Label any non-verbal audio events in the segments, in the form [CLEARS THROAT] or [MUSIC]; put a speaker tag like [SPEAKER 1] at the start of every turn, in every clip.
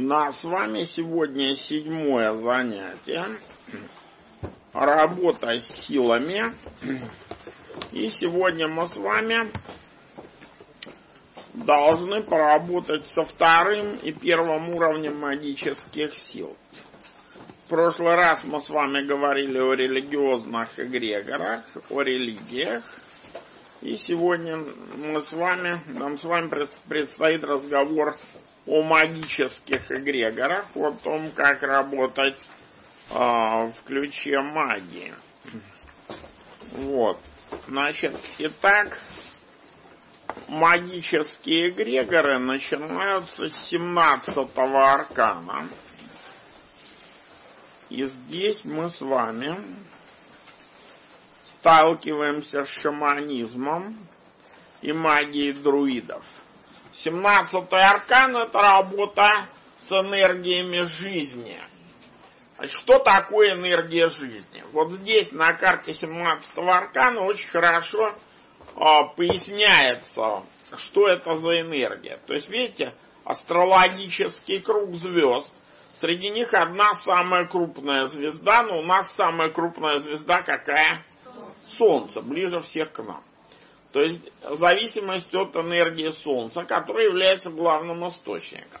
[SPEAKER 1] Нас с вами сегодня седьмое занятие. Работа с силами. И сегодня мы с вами должны поработать со вторым и первым уровнем магических сил. В прошлый раз мы с вами говорили о религиозных эгрегорах, о религиях. И сегодня мы с вами, нам с вами предстоит разговор о магических эгрегорах, о том, как работать э, в ключе магии. Вот. Значит, итак, магические эгрегоры начинаются с 17-го аркана. И здесь мы с вами сталкиваемся с шаманизмом и магией друидов. 17 аркан – это работа с энергиями жизни. Что такое энергия жизни? Вот здесь на карте 17 аркана очень хорошо а, поясняется, что это за энергия. То есть, видите, астрологический круг звезд. Среди них одна самая крупная звезда, но у нас самая крупная звезда какая? Солнце, ближе всех к нам. То есть зависимость от энергии Солнца, которая является главным источником.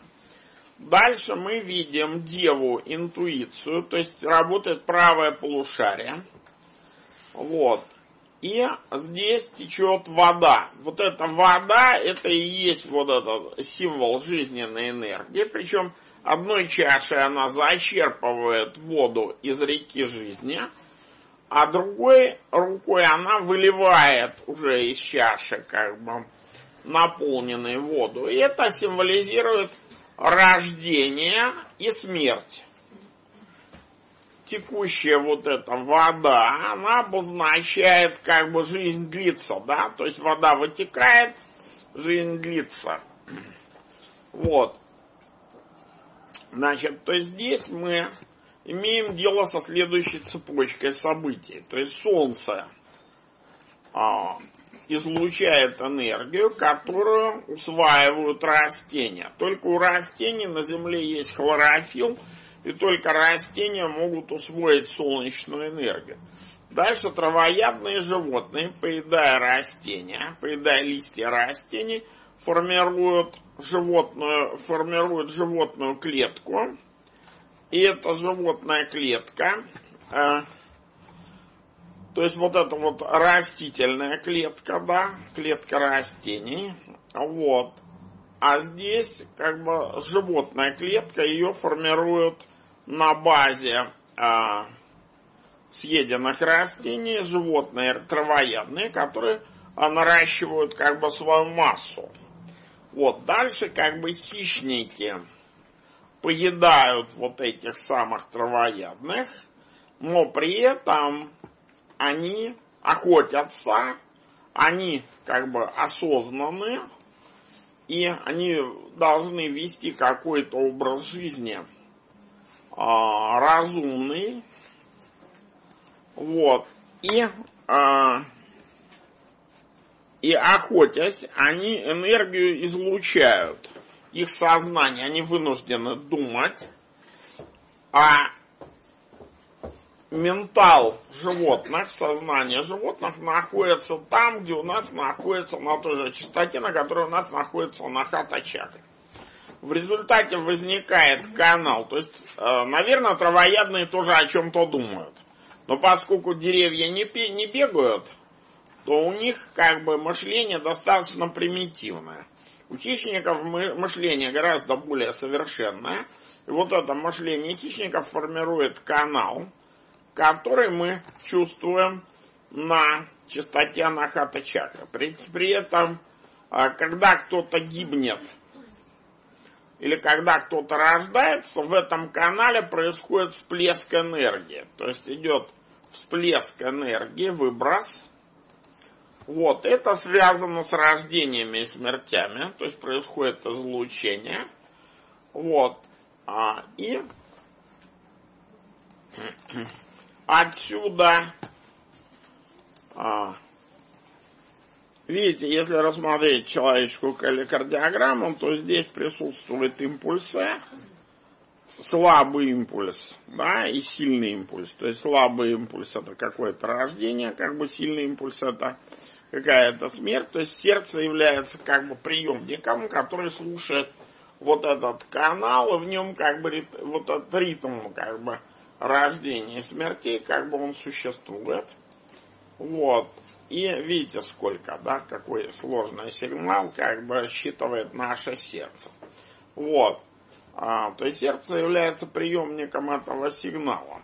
[SPEAKER 1] Дальше мы видим Деву интуицию, то есть работает правое полушарие. Вот. И здесь течет вода. Вот эта вода, это и есть вот этот символ жизненной энергии. Причем одной чашей она зачерпывает воду из реки жизни – а другой рукой она выливает уже из чаши как бы наполненную воду. И это символизирует рождение и смерть. Текущая вот эта вода, она обозначает как бы жизнь длится, да, то есть вода вытекает, жизнь длится. Вот. Значит, то есть здесь мы имеем дело со следующей цепочкой событий. То есть Солнце а, излучает энергию, которую усваивают растения. Только у растений на Земле есть хлорофилл, и только растения могут усвоить солнечную энергию. Дальше травоядные животные, поедая растения, поедая листья растений, формируют животную, формируют животную клетку, и эта животная клетка, э, то есть вот эта вот растительная клетка, да, клетка растений, вот. А здесь как бы животная клетка, ее формируют на базе э, съеденных растений животные травоядные, которые э, наращивают как бы свою массу. Вот, дальше как бы хищники поедают вот этих самых травоядных, но при этом они охотятся, они как бы осознаны, и они должны вести какой-то образ жизни а, разумный, вот, и, а, и охотясь, они энергию излучают их сознание, они вынуждены думать, а ментал животных, сознание животных находится там, где у нас находится на той же частоте, на которой у нас находится на хата-чакре. В результате возникает канал. То есть, э, наверное, травоядные тоже о чем-то думают. Но поскольку деревья не, не бегают, то у них как бы мышление достаточно примитивное. У хищников мышление гораздо более совершенное. И вот это мышление хищников формирует канал, который мы чувствуем на частоте анахата чакры. При, при этом, а, когда кто-то гибнет, или когда кто-то рождается, в этом канале происходит всплеск энергии. То есть идет всплеск энергии, выброс, вот, это связано с рождениями и смертями, то есть происходит излучение. Вот, а, и отсюда, а, видите, если рассмотреть человеческую кардиограмму, то здесь присутствуют импульсы, слабый импульс, да, и сильный импульс. То есть слабый импульс это какое-то рождение, как бы сильный импульс это какая-то смерть. То есть сердце является как бы приемником, который слушает вот этот канал, и в нем как бы вот этот ритм как бы рождения и смертей, как бы он существует. Вот. И видите, сколько, да, какой сложный сигнал, как бы считывает наше сердце. Вот. А, то есть сердце является приемником этого сигнала.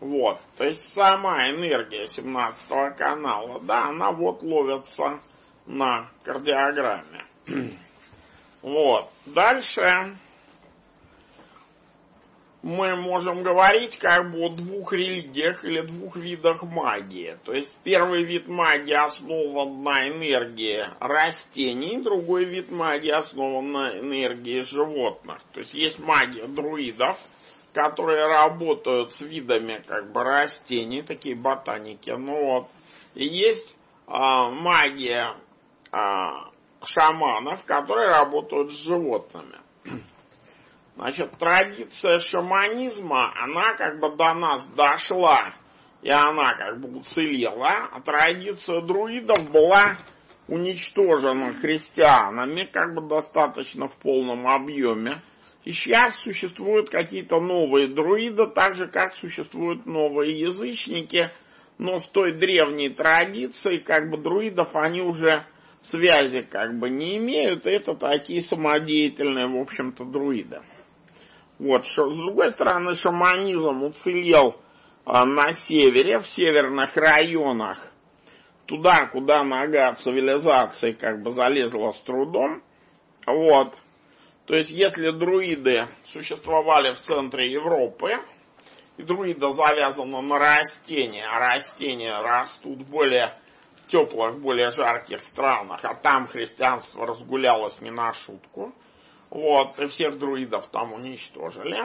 [SPEAKER 1] Вот. То есть сама энергия 17 канала, да, она вот ловится на кардиограмме. [CLEARS THROAT] Вот. Дальше мы можем говорить как бы о двух религиях или двух видах магии. То есть первый вид магии основан на энергии растений, другой вид магии основан на энергии животных. То есть есть магия друидов, которые работают с видами как бы растений, такие ботаники. Ну вот. И есть а, магия а, шаманов, которые работают с животными. [CLEARS THROAT] Значит, традиция шаманизма, она как бы до нас дошла, и она как бы уцелела, а традиция друидов была уничтожена христианами как бы достаточно в полном объеме. Сейчас существуют какие-то новые друиды, так же как существуют новые язычники, но с той древней традицией, как бы друидов, они уже связи как бы не имеют, это такие самодеятельные, в общем-то, друиды. Вот, с другой стороны, шаманизм уцелел а, на севере, в северных районах, туда, куда нога цивилизации как бы залезла с трудом. Вот. То есть, если друиды существовали в центре Европы, и друида завязана на растения, а растения растут более теплых, более жарких странах, а там христианство разгулялось не на шутку – вот, и всех друидов там уничтожили,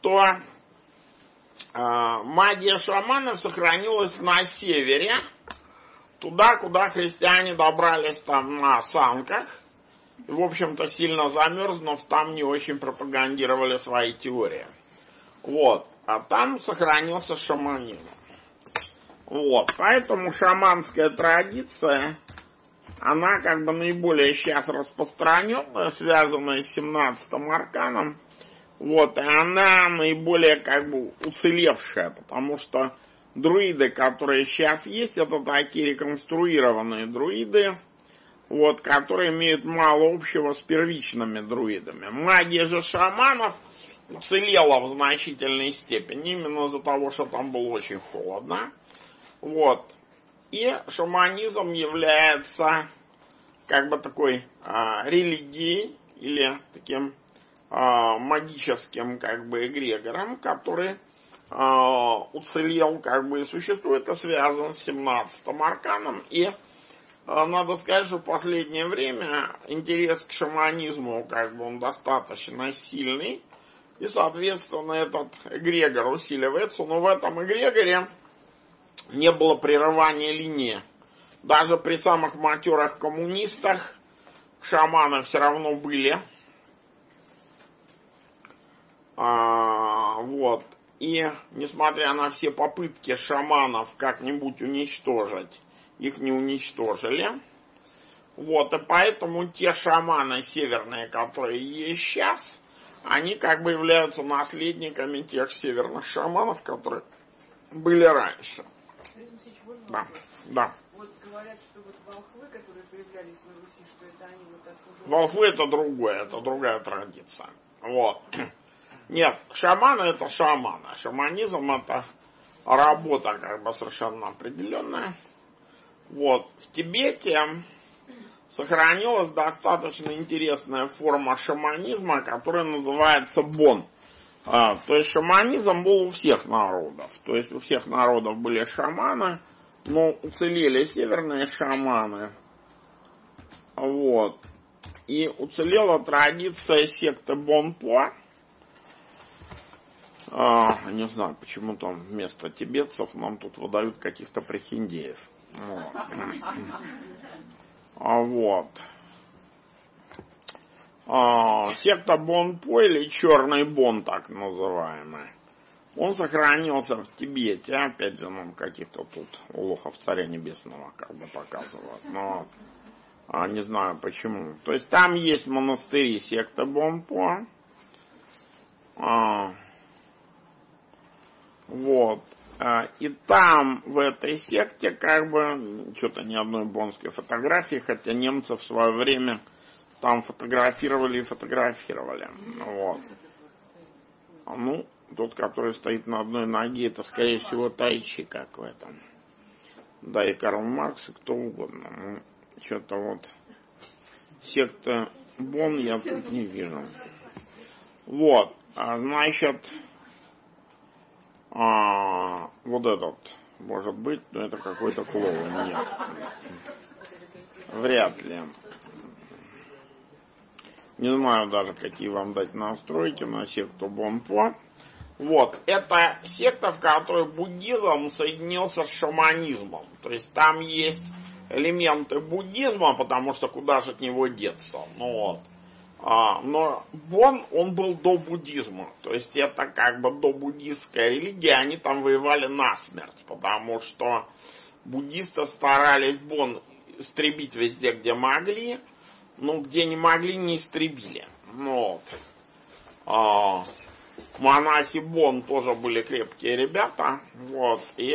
[SPEAKER 1] то э, магия шаманов сохранилась на севере, туда, куда христиане добрались там на санках, в общем-то, сильно замерзнув, там не очень пропагандировали свои теории. Вот. А там сохранился шаманизм. Вот. Поэтому шаманская традиция она как бы наиболее сейчас распространенная, связанная с 17 арканом. Вот, и она наиболее как бы уцелевшая, потому что друиды, которые сейчас есть, это такие реконструированные друиды, вот, которые имеют мало общего с первичными друидами. Магия же шаманов уцелела в значительной степени, именно из-за того, что там было очень холодно. Вот. И шаманизм является как бы такой а, религией или таким а, магическим как бы эгрегором, который а, уцелел как бы и существует, и связан с 17-м арканом. И надо сказать, что в последнее время интерес к шаманизму как бы он достаточно сильный. И, соответственно, этот эгрегор усиливается. Но в этом эгрегоре не было прерывания линии. Даже при самых матерых коммунистах шаманы все равно были. А, вот. И несмотря на все попытки шаманов как-нибудь уничтожить, их не уничтожили. Вот, и поэтому те шаманы северные, которые есть сейчас, они как бы являются наследниками тех северных шаманов, которые были раньше. Да, да. Вот говорят, что вот волхвы, которые появлялись на Руси, что это они вот оттуда... Волхвы это другое, это другая традиция. Вот. [CLEARS THROAT] Нет, шаманы это шаманы. Шаманизм это работа как бы совершенно определенная. Вот. В Тибете сохранилась достаточно интересная форма шаманизма, которая называется бон. А, то есть шаманизм был у всех народов. То есть у всех народов были шаманы, но уцелели северные шаманы. Вот. И уцелела традиция секты Бонпо. А, не знаю, почему там вместо тибетцев нам тут выдают каких-то прихиндеев. А вот. а, секта Бонпо или Черный Бон, так называемый, он сохранился в Тибете, опять же, нам каких-то тут лохов Царя Небесного как бы показывают, но а, не знаю почему. То есть там есть монастыри секта Бонпо, а, вот, и там, в этой секте, как бы, что-то ни одной бонской фотографии, хотя немцы в свое время там фотографировали и фотографировали. Вот. А ну, тот, который стоит на одной ноге, это, скорее всего, Тайчи, как в этом. Да, и Карл Маркс, и кто угодно. Ну, что-то вот секта Бон я тут не вижу. Вот, а, значит, а, вот этот, может быть, но это какой-то клоун, нет. Вряд ли. Не знаю даже, какие вам дать настройки на секту Бонпо. Вот, это секта, в которой буддизм соединился с шаманизмом. То есть там есть элементы буддизма, потому что куда же от него деться. Ну вот. А, но Бон, он был до буддизма. То есть это как бы до буддистская религия, они там воевали насмерть, потому что буддисты старались Бон истребить везде, где могли, ну, где не могли, не истребили. Ну, вот. А, монахи Бон тоже были крепкие ребята, вот, и,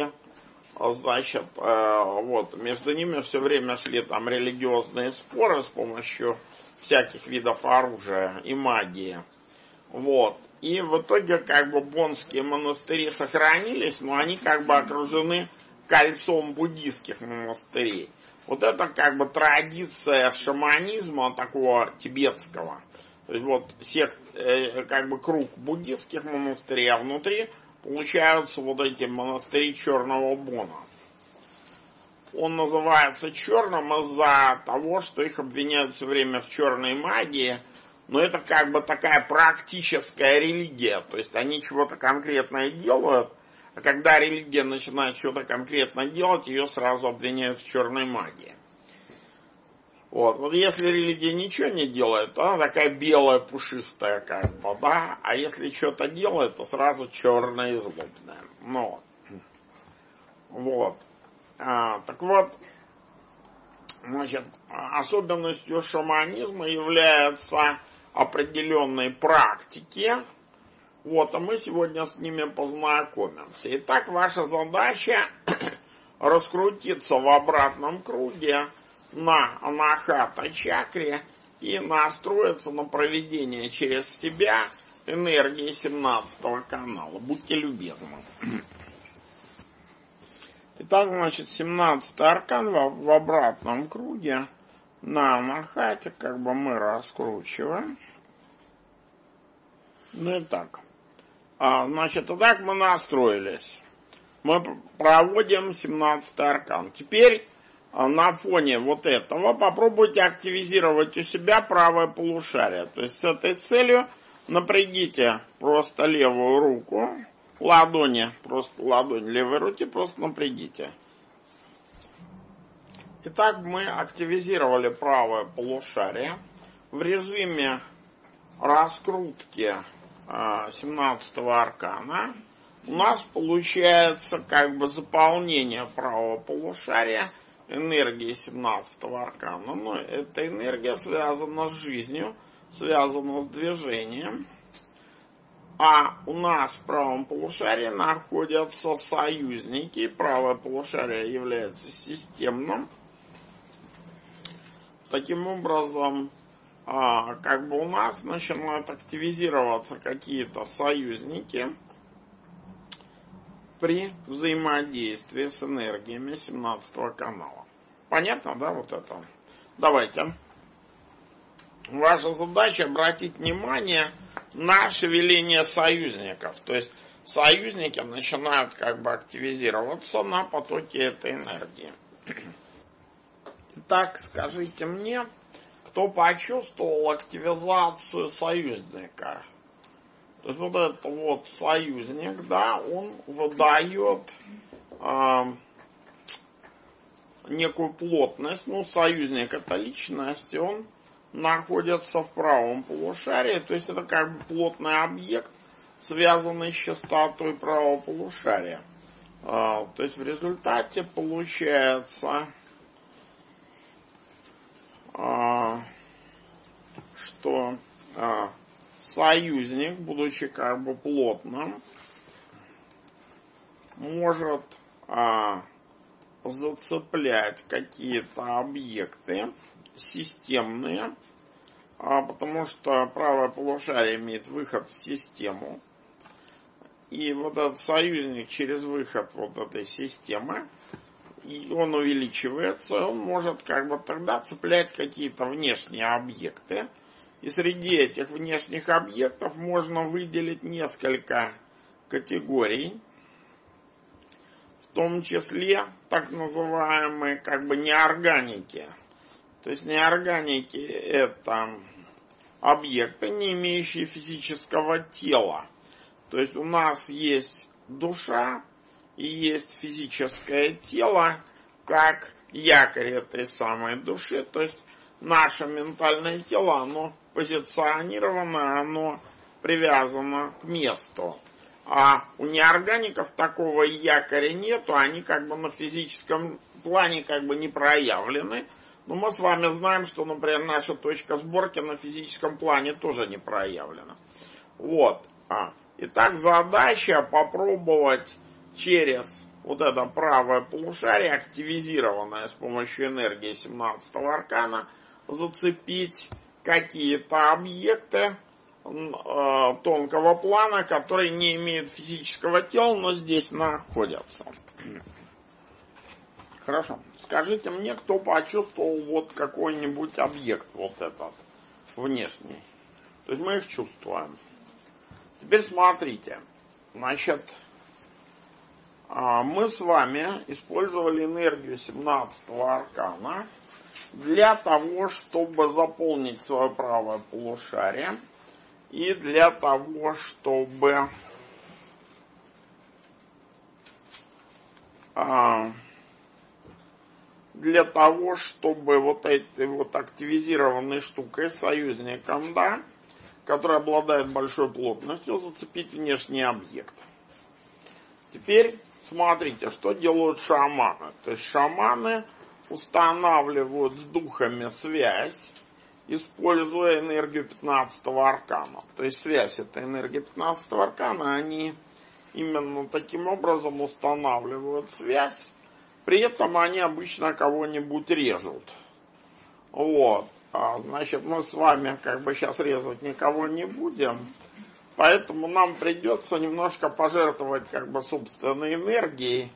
[SPEAKER 1] значит, э, вот, между ними все время шли там религиозные споры с помощью всяких видов оружия и магии, вот, и в итоге, как бы, бонские монастыри сохранились, но они, как бы, окружены кольцом буддийских монастырей. Вот это как бы традиция шаманизма такого тибетского. То есть вот сект, э, как бы круг буддистских монастырей, а внутри получаются вот эти монастыри Черного Бона. Он называется черным из-за того, что их обвиняют все время в черной магии, но это как бы такая практическая религия, то есть они чего-то конкретное делают, а когда религия начинает что-то конкретно делать, ее сразу обвиняют в черной магии. Вот. вот если религия ничего не делает, то она такая белая, пушистая, как бы, да, а если что-то делает, то сразу черная и злобная. Ну, вот. А, так вот, значит, особенностью шаманизма является определенные практики, вот, а мы сегодня с ними познакомимся. Итак, ваша задача [COUGHS] раскрутиться в обратном круге на анахата чакре и настроиться на проведение через себя энергии 17 канала. Будьте любезны. Итак, значит, 17 аркан в, в обратном круге на анахате, как бы мы раскручиваем. Ну и так. А, значит, так мы настроились. Мы проводим 17 аркан. Теперь а, на фоне вот этого попробуйте активизировать у себя правое полушарие. То есть с этой целью напрягите просто левую руку, ладони, просто ладонь левой руки просто напрягите. Итак, мы активизировали правое полушарие в режиме раскрутки 17 аркана у нас получается как бы заполнение правого полушария энергии 17 аркана. Но эта энергия связана с жизнью, связана с движением. А у нас в правом полушарии находятся союзники. Правое полушарие является системным. Таким образом, а, как бы у нас начинают активизироваться какие-то союзники при взаимодействии с энергиями 17 канала. Понятно, да, вот это? Давайте. Ваша задача обратить внимание на шевеление союзников. То есть союзники начинают как бы активизироваться на потоке этой энергии. Так, скажите мне, кто почувствовал активизацию союзника. То есть вот этот вот союзник, да, он выдает э, некую плотность, ну, союзник это личность, он находятся в правом полушарии, то есть это как бы плотный объект, связанный с частотой правого полушария. А, то есть в результате получается, а, что а, союзник, будучи как бы плотным, может зацеплять какие-то объекты системные, потому что правое полушарие имеет выход в систему, и вот этот союзник через выход вот этой системы, и он увеличивается, он может как бы тогда цеплять какие-то внешние объекты. И среди этих внешних объектов можно выделить несколько категорий, в том числе так называемые как бы неорганики. То есть неорганики это объекты, не имеющие физического тела то есть у нас есть душа и есть физическое тело, как якорь этой самой души. То есть наше ментальное тело, оно позиционировано, оно привязано к месту. А у неоргаников такого якоря нету, они как бы на физическом плане как бы не проявлены. Но мы с вами знаем, что, например, наша точка сборки на физическом плане тоже не проявлена. Вот. А. Итак, задача попробовать через вот это правое полушарие, активизированное с помощью энергии 17 аркана, зацепить какие-то объекты э, тонкого плана, которые не имеют физического тела, но здесь находятся. Хорошо. Скажите мне, кто почувствовал вот какой-нибудь объект вот этот внешний. То есть мы их чувствуем. Теперь смотрите. Значит, а, мы с вами использовали энергию 17 аркана для того, чтобы заполнить свое правое полушарие и для того, чтобы а, для того, чтобы вот этой вот активизированной штукой, союзником, да, который обладает большой плотностью, зацепить внешний объект. Теперь смотрите, что делают шаманы. То есть шаманы устанавливают с духами связь, используя энергию 15 аркана. То есть связь это энергия 15 аркана, они именно таким образом устанавливают связь. При этом они обычно кого-нибудь режут. Вот. А, значит, мы с вами как бы сейчас резать никого не будем, поэтому нам придется немножко пожертвовать как бы собственной энергией.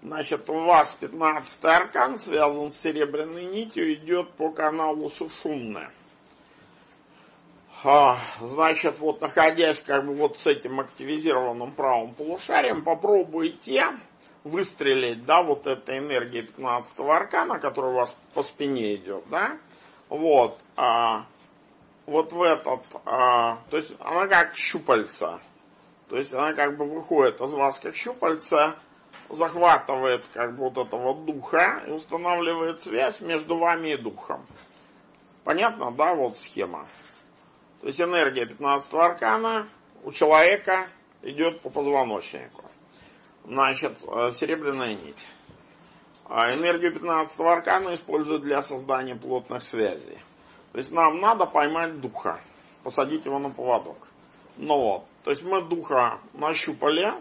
[SPEAKER 1] Значит, у вас 15 аркан связан с серебряной нитью, идет по каналу Сушумны. А, значит, вот находясь как бы вот с этим активизированным правым полушарием, попробуйте выстрелить, да, вот этой энергией 15 аркана, которая у вас по спине идет, да, вот, а, вот в этот, а, то есть она как щупальца, то есть она как бы выходит из вас как щупальца, захватывает как бы вот этого духа и устанавливает связь между вами и духом. Понятно, да, вот схема. То есть энергия 15 аркана у человека идет по позвоночнику. Значит, э, серебряная нить. А энергию 15 аркана используют для создания плотных связей. То есть нам надо поймать духа, посадить его на поводок. Ну вот, то есть мы духа нащупали,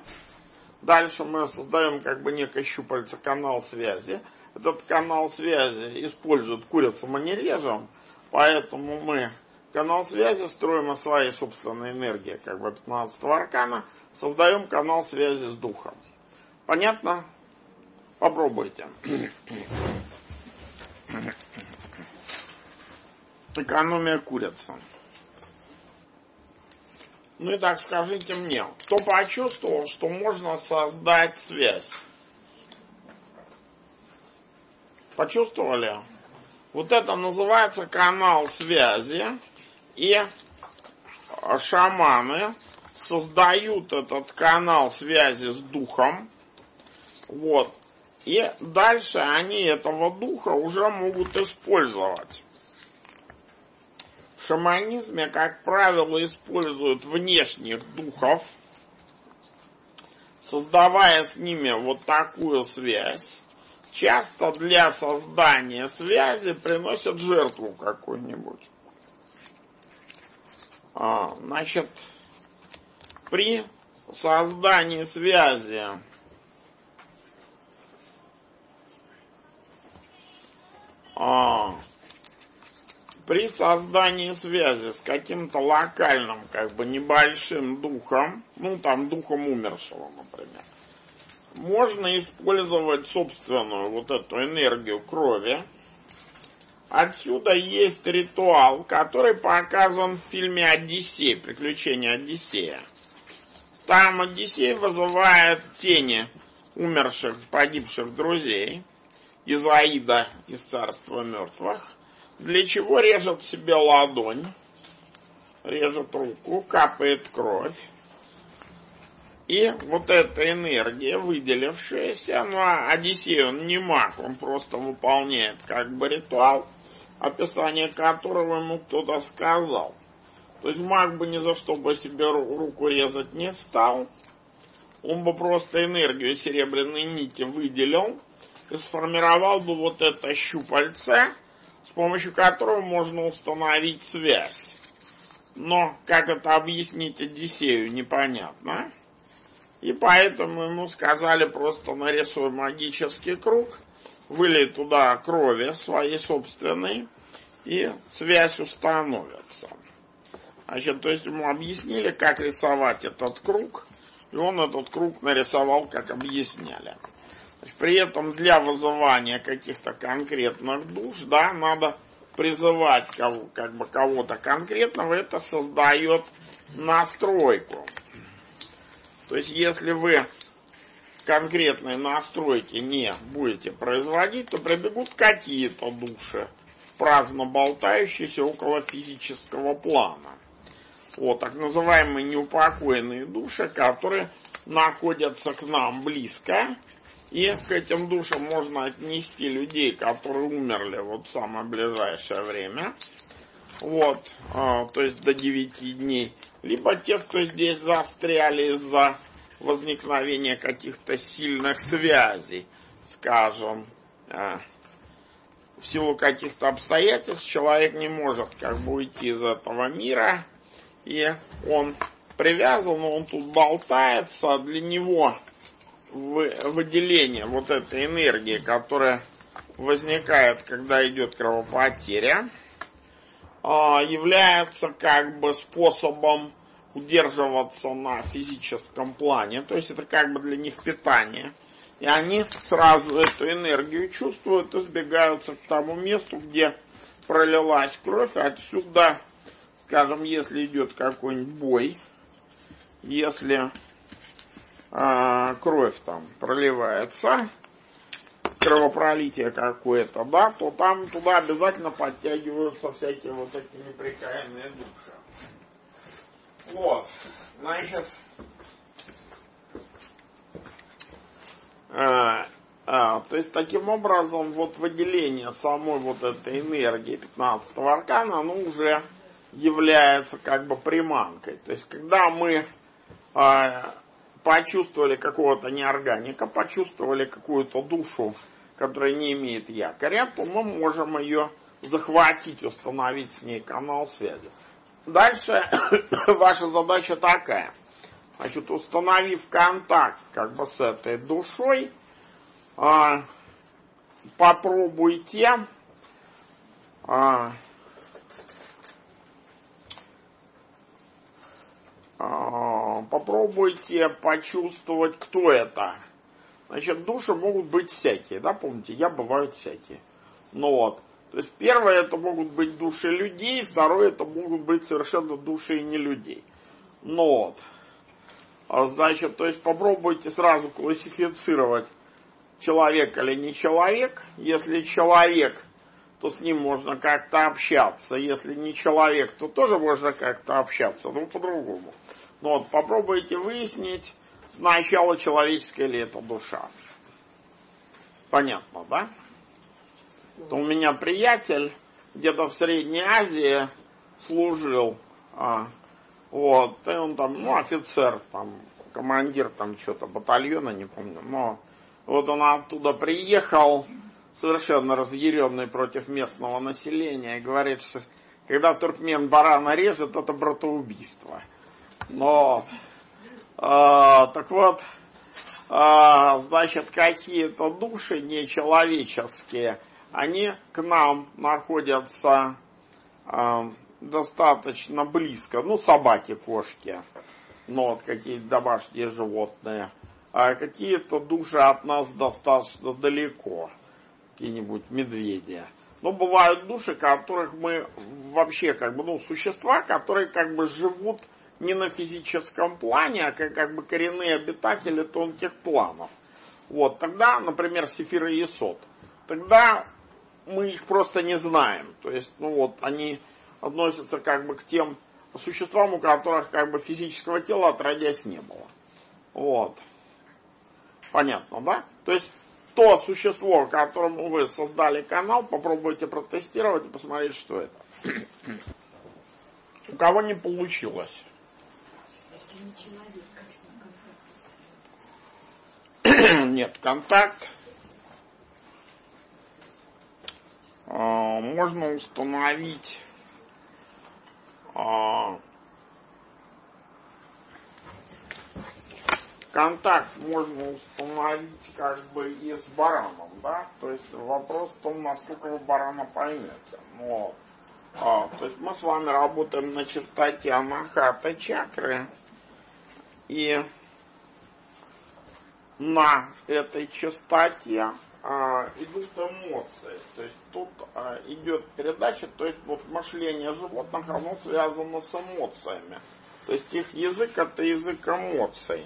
[SPEAKER 1] дальше мы создаем как бы некое щупальце, канал связи. Этот канал связи использует курицу мы не режем, поэтому мы канал связи строим из своей собственной энергии, как бы 15 аркана, создаем канал связи с духом. Понятно? Попробуйте. Экономия курицы. Ну и так скажите мне, кто почувствовал, что можно создать связь? Почувствовали? Вот это называется канал связи. И шаманы создают этот канал связи с духом. Вот. И дальше они этого духа уже могут использовать. шаманизме, как правило, используют внешних духов, создавая с ними вот такую связь. Часто для создания связи приносят жертву какую-нибудь. А, значит, при создании связи а, при создании связи с каким-то локальным, как бы небольшим духом, ну там духом умершего, например, можно использовать собственную вот эту энергию крови. Отсюда есть ритуал, который показан в фильме «Одиссей», «Приключения Одиссея». Там Одиссей вызывает тени умерших, погибших друзей из Аида, из царства мертвых – для чего режет себе ладонь, режет руку, капает кровь. И вот эта энергия, выделившаяся, ну а Одиссей, он не маг, он просто выполняет как бы ритуал, описание которого ему кто-то сказал. То есть маг бы ни за что бы себе руку резать не стал, он бы просто энергию серебряной нити выделил и сформировал бы вот это щупальце, с помощью которого можно установить связь. Но как это объяснить Одиссею, непонятно. И поэтому ему сказали просто нарисуй магический круг, вылей туда крови своей собственной, и связь установится. Значит, то есть ему объяснили, как рисовать этот круг, и он этот круг нарисовал, как объясняли. При этом для вызывания каких-то конкретных душ, да, надо призывать кого, как бы кого-то конкретного, это создает настройку. То есть, если вы конкретной настройки не будете производить, то прибегут какие-то души, праздно болтающиеся около физического плана. Вот, так называемые неупокоенные души, которые находятся к нам близко, и к этим душам можно отнести людей, которые умерли вот в самое ближайшее время. Вот, а, то есть до 9 дней. Либо те, кто здесь застряли из-за возникновения каких-то сильных связей, скажем, а, в силу каких-то обстоятельств человек не может как бы уйти из этого мира, и он привязан, он тут болтается, для него выделение вот этой энергии, которая возникает, когда идет кровопотеря, а, является как бы способом удерживаться на физическом плане, то есть это как бы для них питание. И они сразу эту энергию чувствуют и сбегаются к тому месту, где пролилась кровь. Отсюда, скажем, если идет какой-нибудь бой, если кровь там проливается, кровопролитие какое-то, да, то там туда обязательно подтягиваются всякие вот эти неприкаянные души. Вот, значит, а, а, то есть таким образом вот выделение самой вот этой энергии 15 аркана, оно уже является как бы приманкой. То есть когда мы а, почувствовали какого-то неорганика, почувствовали какую-то душу, которая не имеет якоря, то мы можем ее захватить, установить с ней канал связи. Дальше [COUGHS] ваша задача такая. Значит, установив контакт как бы с этой душой, а, попробуйте а, Попробуйте почувствовать, кто это. Значит, души могут быть всякие, да, помните, я бывают всякие. Ну вот. То есть первое это могут быть души людей, второе это могут быть совершенно души и не людей. Ну вот. А, значит, то есть попробуйте сразу классифицировать человек или не человек. Если человек, то с ним можно как-то общаться. Если не человек, то тоже можно как-то общаться, но по-другому. Но вот попробуйте выяснить сначала, человеческая ли это душа. Понятно, да? То у меня приятель где-то в Средней Азии служил, а, вот, и он там, ну, офицер, там, командир там что-то батальона, не помню, но вот он оттуда приехал, совершенно разъяренный против местного населения, и говорит, что когда туркмен барана режет, это братоубийство. Но, э, так вот, э, значит, какие-то души нечеловеческие, они к нам находятся э, достаточно близко. Ну, собаки, кошки, ну, вот какие-то домашние животные. А какие-то души от нас достаточно далеко. Какие-нибудь медведи. Но бывают души, которых мы вообще как бы, ну, существа, которые как бы живут не на физическом плане, а как, как бы коренные обитатели тонких планов. Вот, тогда, например, Сефир и Есот. Тогда мы их просто не знаем. То есть, ну вот, они относятся как бы к тем существам, у которых как бы физического тела отродясь не было. Вот. Понятно, да? То есть то существо, которому вы создали канал, попробуйте протестировать и посмотреть, что это. [CLEARS THROAT] У кого не получилось. Не человек, как с ним контакт [CLEARS THROAT] Нет, контакт. А, можно установить а, контакт можно установить как бы и с бараном, да, то есть вопрос в том, насколько вы барана поймете. Но, а, то есть мы с вами работаем на частоте анахата чакры, и на этой частоте а, идут эмоции. То есть тут а, идет передача, то есть вот мышление животных, оно связано с эмоциями. То есть их язык это язык эмоций.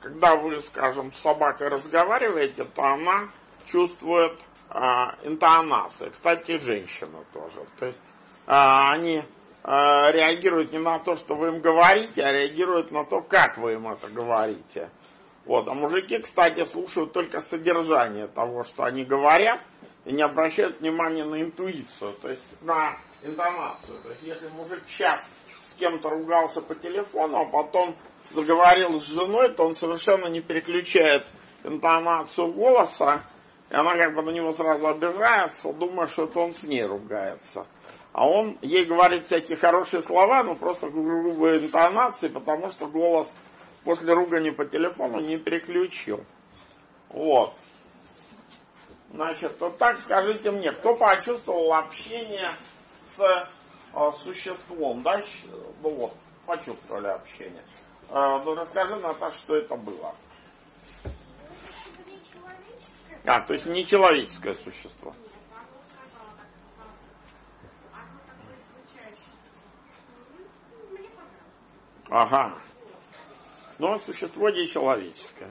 [SPEAKER 1] Когда вы, скажем, с собакой разговариваете, то она чувствует а, интонации. Кстати, женщина тоже. То есть а, они реагируют не на то, что вы им говорите, а реагируют на то, как вы им это говорите. Вот. А мужики, кстати, слушают только содержание того, что они говорят, и не обращают внимания на интуицию, то есть на интонацию. То есть если мужик сейчас с кем-то ругался по телефону, а потом заговорил с женой, то он совершенно не переключает интонацию голоса, и она как бы на него сразу обижается, думая, что это он с ней ругается. А он ей говорит всякие хорошие слова, но просто грубые интонации, потому что голос после ругани по телефону не переключил. Вот. Значит, вот так скажите мне, кто почувствовал общение с э, существом, да? Ну вот, почувствовали общение. Э, ну расскажи, Наташа, что это было. А, то есть не человеческое существо. Ага. Но существо не человеческое.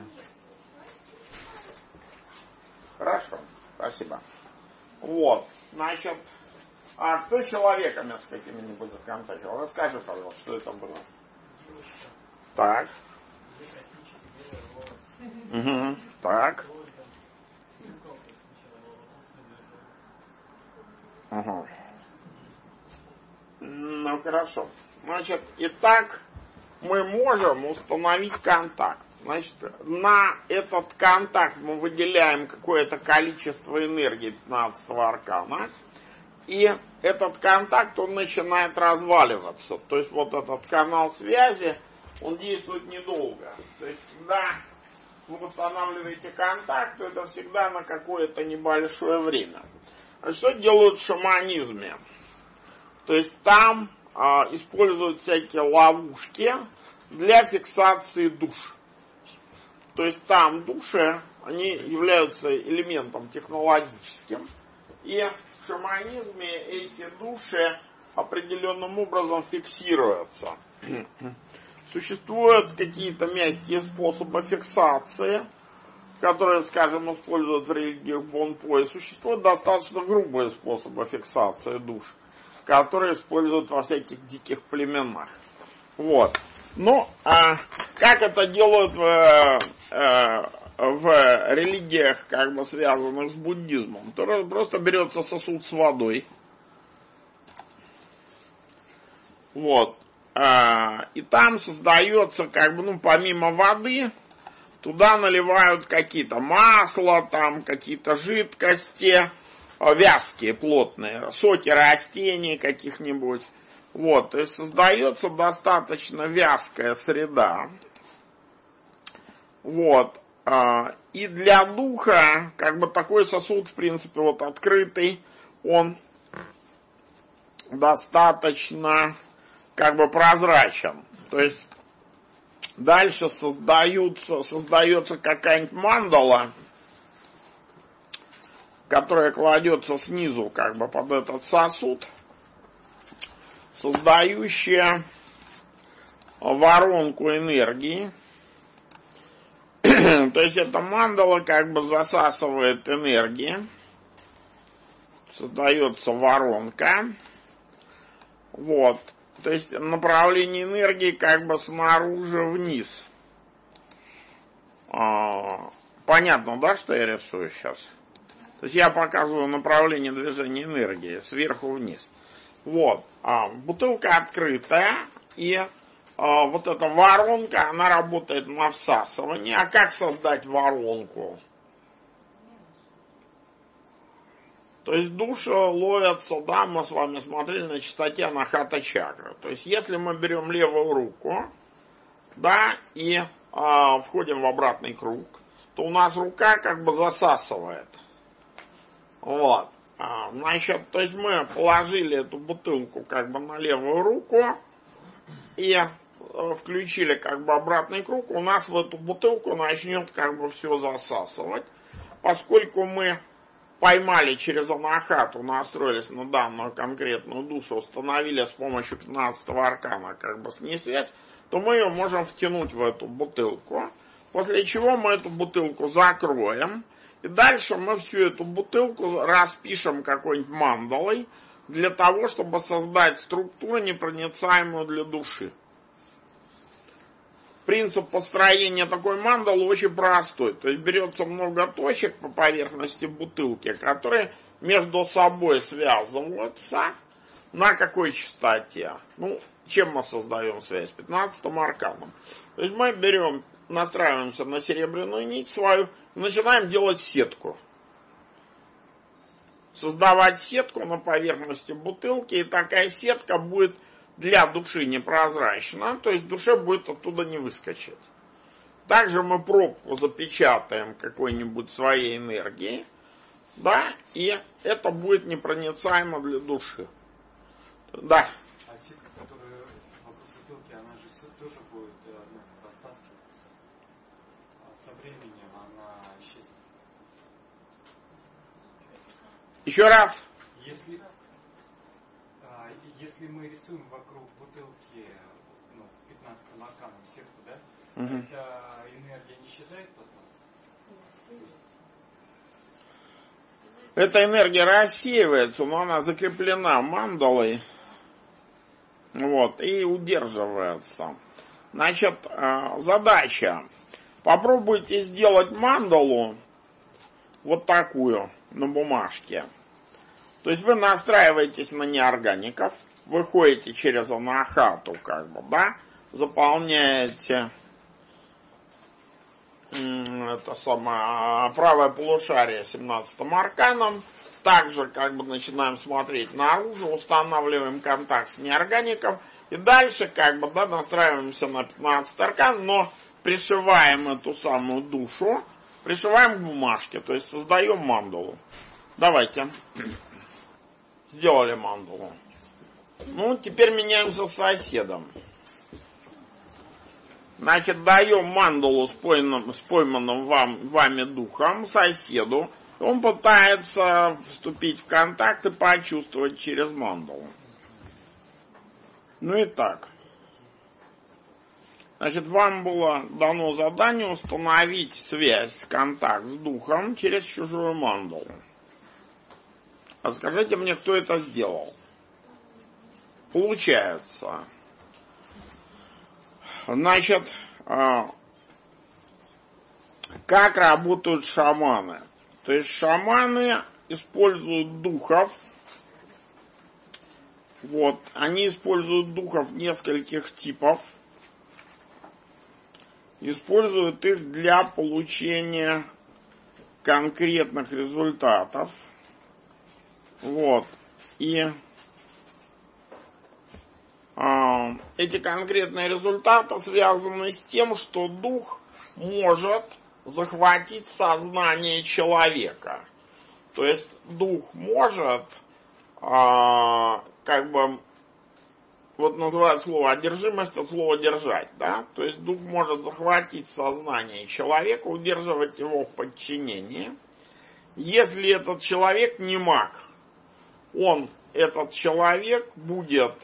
[SPEAKER 1] Хорошо, спасибо. Вот, значит, а кто человеками с какими-нибудь закончил? Расскажи, пожалуйста, что это было. Так. Угу. Так. Угу. Ну хорошо. Значит, итак, мы можем установить контакт. Значит, на этот контакт мы выделяем какое-то количество энергии 15 аркана. И этот контакт, он начинает разваливаться. То есть вот этот канал связи, он действует недолго. То есть, когда вы устанавливаете контакт, то это всегда на какое-то небольшое время. А что делают в шаманизме? То есть там используют всякие ловушки для фиксации душ. То есть там души, они являются элементом технологическим. И в шаманизме эти души определенным образом фиксируются. [CLEARS THROAT] Существуют какие-то мягкие способы фиксации, которые, скажем, используют в религиях Бонпо, и существуют достаточно грубые способы фиксации душ, которые используют во всяких диких племенах. Вот. Ну, а как это делают в, э, в религиях, как бы связанных с буддизмом? То просто берется сосуд с водой, Вот. А, и там создается, как бы, ну, помимо воды, туда наливают какие-то масла, там какие-то жидкости, вязкие, плотные, соки растений каких-нибудь. Вот, то есть создается достаточно вязкая среда. Вот. А, и для духа, как бы такой сосуд, в принципе, вот открытый, он достаточно как бы прозрачен. То есть дальше создаются, создается какая-нибудь мандала, которая кладется снизу как бы под этот сосуд, создающая воронку энергии. [CLEARS THROAT] То есть эта мандала как бы засасывает энергии, создается воронка. Вот. То есть направление энергии как бы снаружи вниз. А, понятно, да, что я рисую сейчас? То есть я показываю направление движения энергии сверху вниз. Вот. А, бутылка открытая, и а, вот эта воронка, она работает на всасывание. А как создать воронку? То есть души ловятся, да, мы с вами смотрели на частоте анахата чакры. То есть если мы берем левую руку, да, и э, входим в обратный круг, то у нас рука как бы засасывает. Вот. А, значит, то есть мы положили эту бутылку как бы на левую руку и э, включили как бы обратный круг, у нас в эту бутылку начнет как бы все засасывать, поскольку мы поймали через анахату, настроились на данную конкретную душу, установили с помощью 15 аркана как бы с ней связь, то мы ее можем втянуть в эту бутылку, после чего мы эту бутылку закроем, и дальше мы всю эту бутылку распишем какой-нибудь мандалой, для того, чтобы создать структуру, непроницаемую для души. Принцип построения такой мандалы очень простой. То есть берется много точек по поверхности бутылки, которые между собой связываются на какой частоте? Ну, чем мы создаем связь? 15 арканом. То есть мы берем, настраиваемся на серебряную нить свою начинаем делать сетку. Создавать сетку на поверхности бутылки, и такая сетка будет для души непрозрачна, то есть душе будет оттуда не выскочить. Также мы пробку запечатаем какой-нибудь своей энергией, да, и это будет непроницаемо для души. Да.
[SPEAKER 2] А сетка, которая вокруг бутылки, она же тоже будет э, ну, растаскиваться. А со временем она исчезнет.
[SPEAKER 1] Еще раз.
[SPEAKER 2] Если если мы рисуем вокруг бутылки, ну, 15 арканом сетку, да, угу. эта энергия не исчезает потом?
[SPEAKER 1] Эта энергия рассеивается, но она закреплена мандалой, вот, и удерживается. Значит, э, задача. Попробуйте сделать мандалу вот такую на бумажке. То есть вы настраиваетесь на неоргаников, выходите через анахату, как бы, да, заполняете это самое правое полушарие 17 арканом, также как бы начинаем смотреть наружу, устанавливаем контакт с неоргаником, и дальше как бы да, настраиваемся на 15 аркан, но пришиваем эту самую душу, пришиваем к бумажке, то есть создаем мандалу. Давайте. Сделали мандалу. Ну, теперь меняемся с соседом. Значит, даем мандалу с пойманным, с пойманным вам, вами духом соседу. Он пытается вступить в контакт и почувствовать через мандалу. Ну и так. Значит, вам было дано задание установить связь, контакт с духом через чужую мандалу. А скажите мне, кто это сделал? Получается, значит, а, как работают шаманы? То есть шаманы используют духов Вот, они используют духов нескольких типов, используют их для получения конкретных результатов. Вот. И а, эти конкретные результаты связаны с тем, что дух может захватить сознание человека. То есть дух может, а, как бы, вот называют слово одержимость от слова держать, да? То есть дух может захватить сознание человека, удерживать его в подчинении. Если этот человек не маг, он, этот человек, будет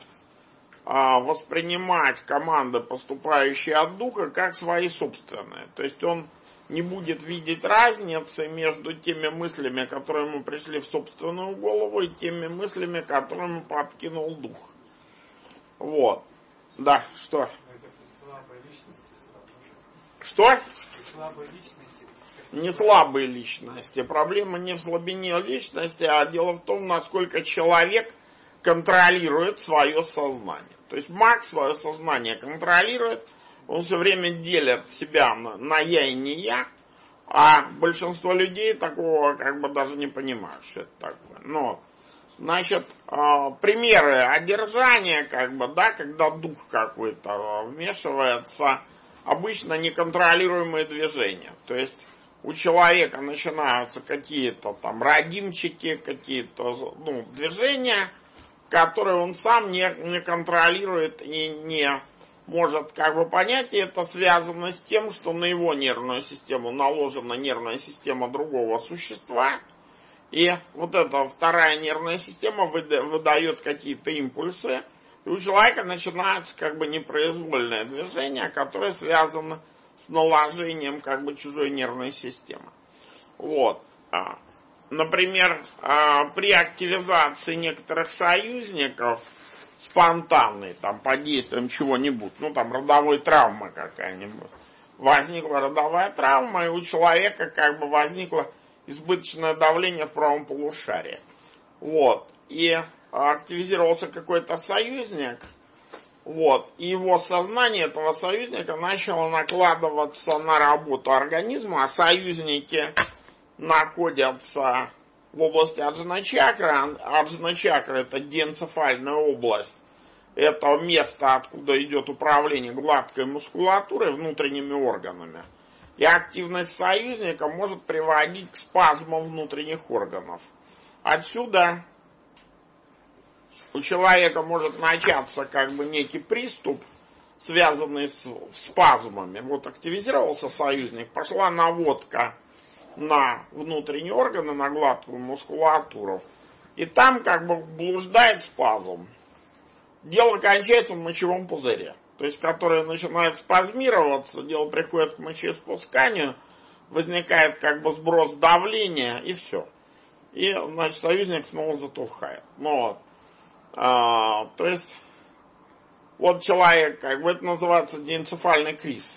[SPEAKER 1] а, воспринимать команды, поступающие от духа, как свои собственные. То есть он не будет видеть разницы между теми мыслями, которые ему пришли в собственную голову, и теми мыслями, которые ему подкинул дух. Вот. Да, что? Что? Не слабые личности. Проблема не в слабине личности, а дело в том, насколько человек контролирует свое сознание. То есть маг свое сознание контролирует, он все время делит себя на я и не я, а большинство людей такого как бы даже не понимают, что это такое. Но, значит, э, примеры одержания, как бы, да, когда дух какой-то вмешивается, обычно неконтролируемые движения. То есть у человека начинаются какие-то там родимчики, какие-то ну, движения, которые он сам не, не контролирует и не может как бы понять, и это связано с тем, что на его нервную систему наложена нервная система другого существа, и вот эта вторая нервная система выдает какие-то импульсы, и у человека начинается как бы непроизвольное движение, которое связано с наложением как бы чужой нервной системы. Вот. А, например, а, при активизации некоторых союзников спонтанной, там, под действием чего-нибудь, ну, там, родовой травмы какая-нибудь, возникла родовая травма, и у человека как бы возникло избыточное давление в правом полушарии. Вот. И активизировался какой-то союзник, вот, и его сознание этого союзника начало накладываться на работу организма, а союзники находятся в области аджина чакры. Аджина чакра это денцефальная область. Это место, откуда идет управление гладкой мускулатурой, внутренними органами. И активность союзника может приводить к спазмам внутренних органов. Отсюда у человека может начаться как бы некий приступ, связанный с спазмами. Вот активизировался союзник, пошла наводка на внутренние органы, на гладкую мускулатуру. И там как бы блуждает спазм. Дело кончается в мочевом пузыре. То есть, который начинает спазмироваться, дело приходит к мочеиспусканию, возникает как бы сброс давления и все. И, значит, союзник снова затухает. Ну вот. А, то есть, вот человек, как бы это называется диэнцефальный криз.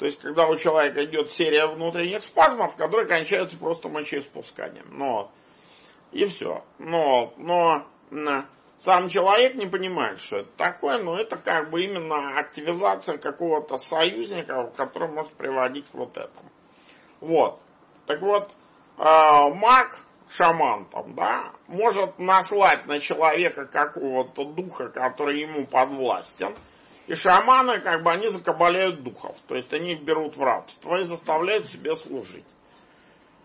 [SPEAKER 1] То есть, когда у человека идет серия внутренних спазмов, которые кончаются просто мочеиспусканием. Но, и все. Но, но сам человек не понимает, что это такое, но это как бы именно активизация какого-то союзника, который может приводить к вот этому. Вот. Так вот, э, маг, шаман там, да, может наслать на человека какого-то духа, который ему подвластен, и шаманы, как бы, они закабаляют духов. То есть они их берут в рабство и заставляют себе служить.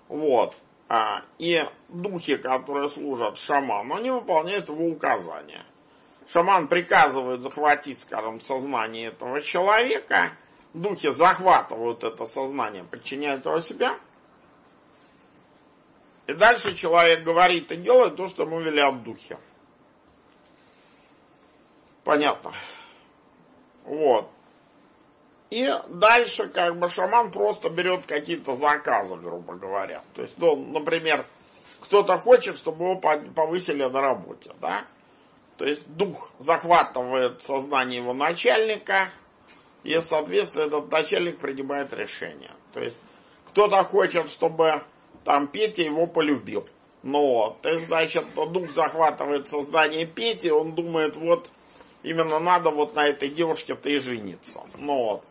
[SPEAKER 1] Вот. А, и духи, которые служат шаману, они выполняют его указания. Шаман приказывает захватить, скажем, сознание этого человека. Духи захватывают это сознание, подчиняют его себя. И дальше человек говорит и делает то, что ему велят духи. Понятно. Вот. И дальше как бы шаман просто берет какие-то заказы, грубо говоря. То есть, ну, например, кто-то хочет, чтобы его повысили на работе, да? То есть дух захватывает сознание его начальника, и, соответственно, этот начальник принимает решение. То есть кто-то хочет, чтобы там Петя его полюбил. Вот, то есть, значит, дух захватывает создание Пети, он думает, вот, именно надо вот на этой девушке-то и жениться. Ну вот.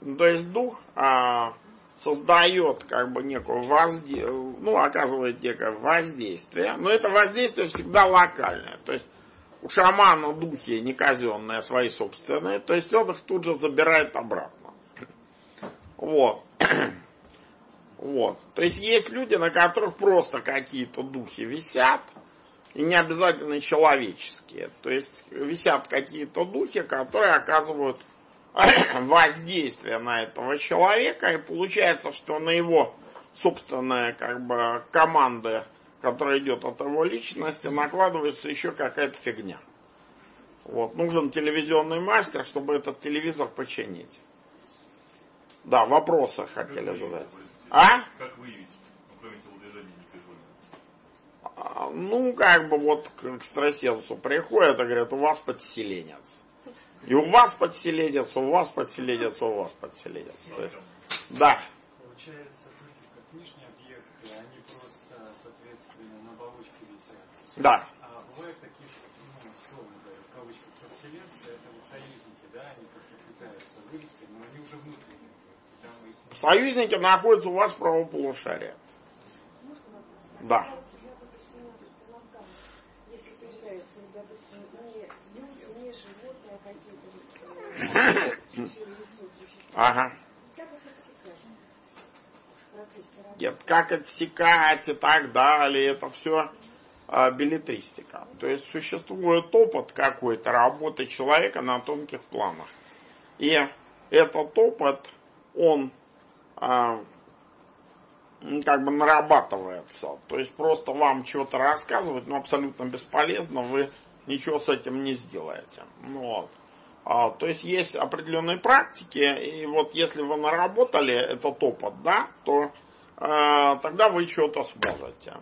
[SPEAKER 1] То есть дух а, создает как бы некую воздействие, ну, оказывает некое воздействие, но это воздействие всегда локальное. То есть у шамана духи не казенные, а свои собственные, то есть он их тут же забирает обратно. Вот. [CLEARS THROAT] Вот. То есть есть люди, на которых просто какие-то духи висят, и не обязательно человеческие. То есть висят какие-то духи, которые оказывают [COUGHS] воздействие на этого человека, и получается, что на его собственная как бы команды, которая идет от его личности, накладывается еще какая-то фигня. Вот. Нужен телевизионный мастер, чтобы этот телевизор починить. Да, вопросы хотели задать.
[SPEAKER 3] А? Как выявить, кроме телодвижения,
[SPEAKER 1] а, Ну, как бы вот к экстрасенсу приходят и говорят, у вас подселенец. И у вас подселенец, у вас подселенец, у вас подселенец. То есть, да.
[SPEAKER 2] Получается, как внешние объекты, они просто, соответственно, на оболочке висят.
[SPEAKER 1] Да.
[SPEAKER 2] А бывают такие, ну, условно говоря, в кавычках подселенцы, это вот союзники, да, они как-то пытаются вывести, но они уже внутренние.
[SPEAKER 1] Союзники находятся у вас в правополушарии. Да. Ага. Нет, как отсекать и так далее, это все а, билетристика. То есть существует опыт какой-то работы человека на тонких планах. И этот опыт, он а, как бы нарабатывается. То есть просто вам что-то рассказывать, но абсолютно бесполезно, вы ничего с этим не сделаете. Ну вот. А, то есть есть определенные практики, и вот если вы наработали этот опыт, да, то а, тогда вы что-то сможете.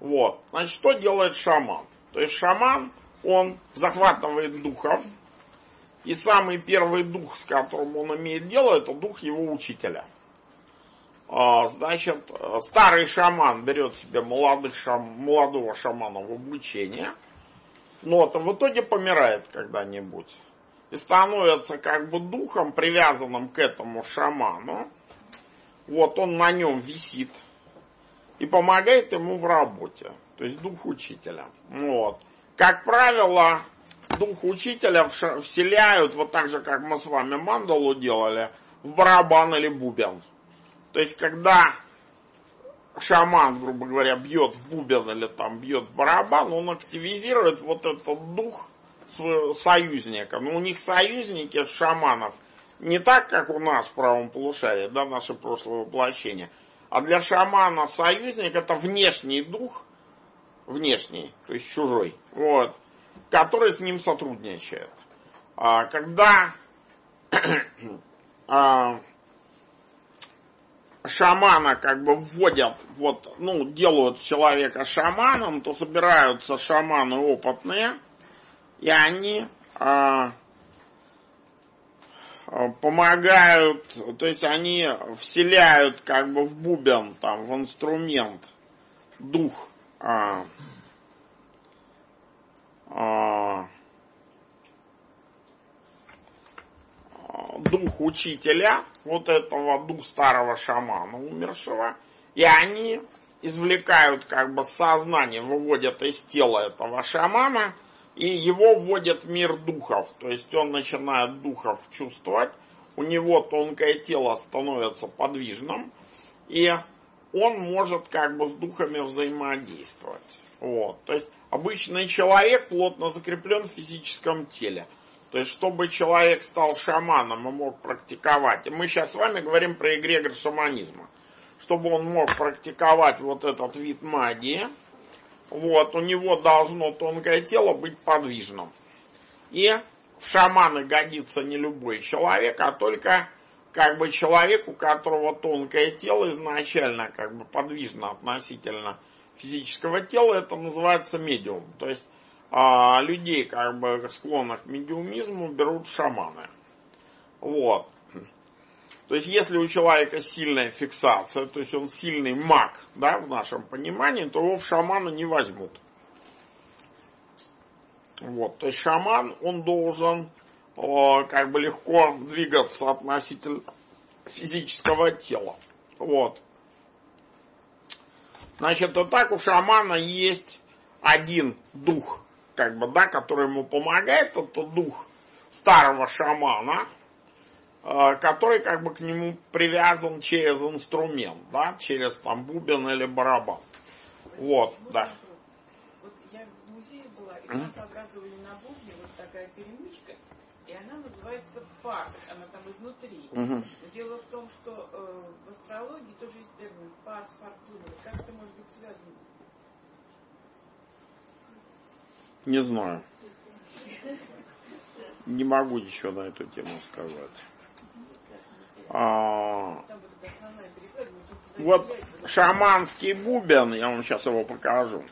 [SPEAKER 1] Вот. Значит, что делает шаман? То есть шаман, он захватывает духов, и самый первый дух, с которым он имеет дело, это дух его учителя. А, значит, старый шаман берет себе молодых шам, молодого шамана в обучение, но это в итоге помирает когда-нибудь и становится как бы духом, привязанным к этому шаману. Вот он на нем висит и помогает ему в работе. То есть дух учителя. Вот. Как правило, дух учителя вселяют, вот так же, как мы с вами мандалу делали, в барабан или бубен. То есть, когда шаман, грубо говоря, бьет в бубен или там бьет в барабан, он активизирует вот этот дух союзника. Но у них союзники шаманов не так, как у нас в правом полушарии, да, наше прошлое воплощение. А для шамана союзник это внешний дух, внешний, то есть чужой, вот, который с ним сотрудничает. А, когда [CLEARS THROAT] а, шамана как бы вводят, вот, ну, делают человека шаманом, то собираются шаманы опытные, и они а, а, помогают, то есть они вселяют как бы в бубен, там, в инструмент дух а, а, дух учителя, вот этого дух старого шамана умершего, и они извлекают как бы сознание, выводят из тела этого шамана, и его вводят в мир духов. То есть он начинает духов чувствовать, у него тонкое тело становится подвижным, и он может как бы с духами взаимодействовать. Вот. То есть обычный человек плотно закреплен в физическом теле. То есть, чтобы человек стал шаманом и мог практиковать, и мы сейчас с вами говорим про эгрегор шаманизма, чтобы он мог практиковать вот этот вид магии, вот, у него должно тонкое тело быть подвижным. И в шаманы годится не любой человек, а только как бы человек, у которого тонкое тело изначально как бы подвижно относительно физического тела, это называется медиум. То есть а, людей, как бы склонных к медиумизму, берут шаманы. Вот. То есть если у человека сильная фиксация, то есть он сильный маг, да, в нашем понимании, то его в шамана не возьмут. Вот, то есть шаман, он должен о, как бы легко двигаться относительно физического тела. Вот. Значит, и так у шамана есть один дух, как бы, да, который ему помогает, это дух старого шамана, э, который как бы к нему привязан через инструмент, да, через там бубен или барабан. Вот, да.
[SPEAKER 4] Вот я в музее была, и нам показывали на бубне вот такая перемычка, и она называется парс, она там изнутри. Но дело в том, что э, в астрологии тоже есть термин парс, фортуна. Как это может быть связано?
[SPEAKER 1] Не знаю. Не могу ничего на эту тему сказать. А,
[SPEAKER 4] вот
[SPEAKER 1] шаманский бубен, я вам сейчас его покажу.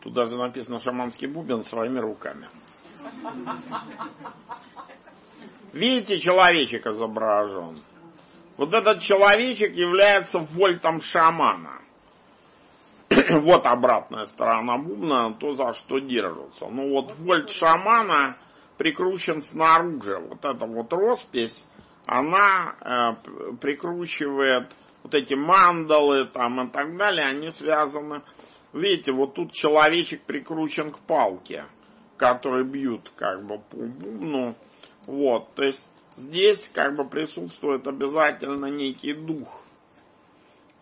[SPEAKER 1] Тут даже написано шаманский бубен своими руками. Видите, человечек изображен. Вот этот человечек является вольтом шамана. [CLEARS THROAT] вот обратная сторона бубна, то за что держится. Ну вот вольт шамана прикручен снаружи. Вот эта вот роспись, она э, прикручивает вот эти мандалы там и так далее, они связаны. Видите, вот тут человечек прикручен к палке, который бьют как бы по бубну. Вот, то есть здесь как бы присутствует обязательно некий дух.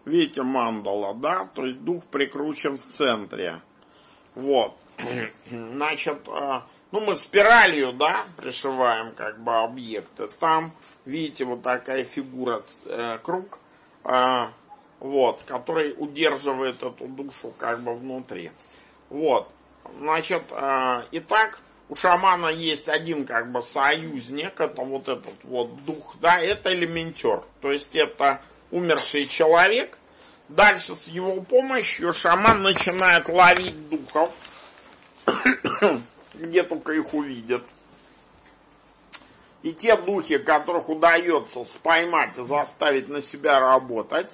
[SPEAKER 1] Видите, мандала, да? То есть дух прикручен в центре. Вот. [CLEARS THROAT] Значит, э, ну мы спиралью, да, пришиваем как бы объекты. Там, видите, вот такая фигура, э, круг, э, вот, который удерживает эту душу как бы внутри. Вот. Значит, итак, у шамана есть один как бы союзник, это вот этот вот дух, да, это элементер. То есть это умерший человек. Дальше с его помощью шаман начинает ловить духов, [COUGHS] где только их увидит. И те духи, которых удается споймать и заставить на себя работать,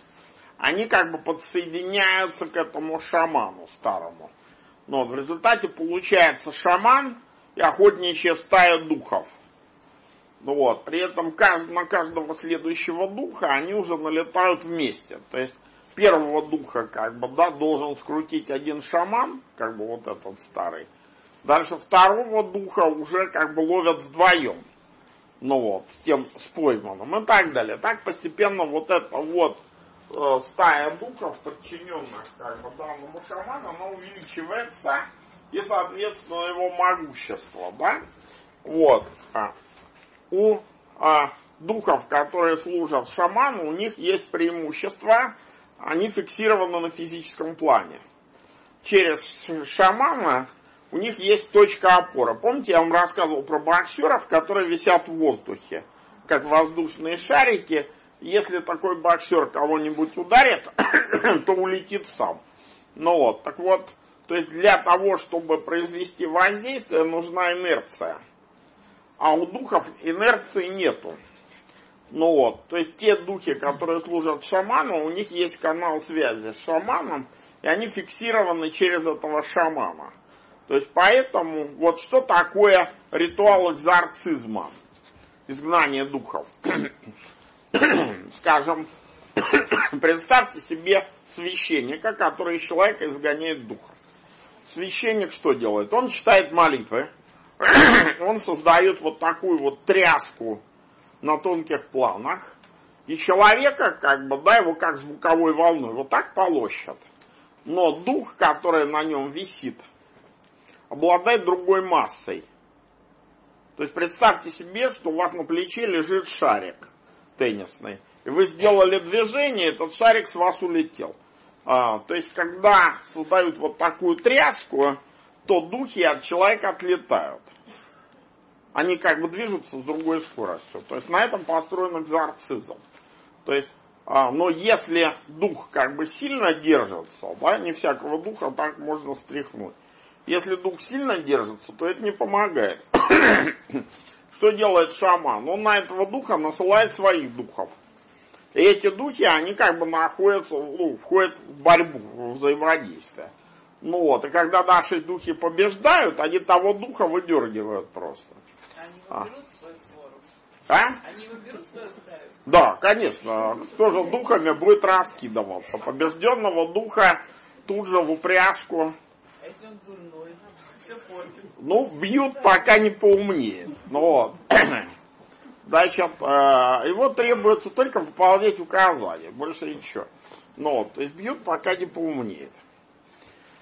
[SPEAKER 1] они как бы подсоединяются к этому шаману старому. Но в результате получается шаман и охотничья стая духов. Ну вот, при этом на каждого следующего духа они уже налетают вместе. То есть первого духа как бы, да, должен скрутить один шаман, как бы вот этот старый. Дальше второго духа уже как бы ловят вдвоем. Ну вот, с тем, с пойманным и так далее. Так постепенно вот эта вот э, стая духов, подчиненных как бы данному шаману, она увеличивается и, соответственно, его могущество, да? Вот. А. У а, духов, которые служат шаману, у них есть преимущество, они фиксированы на физическом плане. Через шамана у них есть точка опоры. Помните, я вам рассказывал про боксеров, которые висят в воздухе, как воздушные шарики. Если такой боксер кого-нибудь ударит, [COUGHS] то улетит сам. Ну вот, так вот, то есть для того, чтобы произвести воздействие, нужна инерция. А у духов инерции нету. Ну вот, то есть те духи, которые служат шаману, у них есть канал связи с шаманом, и они фиксированы через этого шамана. То есть поэтому, вот что такое ритуал экзорцизма, изгнание духов? [COUGHS] Скажем, [COUGHS] представьте себе священника, который из человека изгоняет духа. Священник что делает? Он читает молитвы, [COUGHS] он создает вот такую вот тряску на тонких планах, и человека, как бы, да, его как звуковой волной, вот так полощет. Но дух, который на нем висит, обладает другой массой. То есть представьте себе, что у вас на плече лежит шарик теннисный. И вы сделали движение, этот шарик с вас улетел. А, то есть, когда создают вот такую тряску, то духи от человека отлетают. Они как бы движутся с другой скоростью. То есть на этом построен экзорцизм. То есть А, но если дух как бы сильно держится, да, не всякого духа так можно стряхнуть. Если дух сильно держится, то это не помогает. [COUGHS] Что делает шаман? Он на этого духа насылает своих духов. И эти духи, они как бы находятся, ну, входят в борьбу, в взаимодействие. Ну вот, и когда наши духи побеждают, они того духа выдергивают просто.
[SPEAKER 4] Они выберут а. свою свору.
[SPEAKER 1] А?
[SPEAKER 4] Они выберут свою стаю.
[SPEAKER 1] Да, конечно. Тоже духами будет раскидываться. Побежденного духа тут же в упряжку.
[SPEAKER 4] А если он дурной? Все портит.
[SPEAKER 1] Ну, бьют, пока не поумнеет. Ну вот. [CLEARS THROAT] Значит, э, его требуется только выполнять указания, больше ничего. Но, то есть бьют, пока не поумнеет.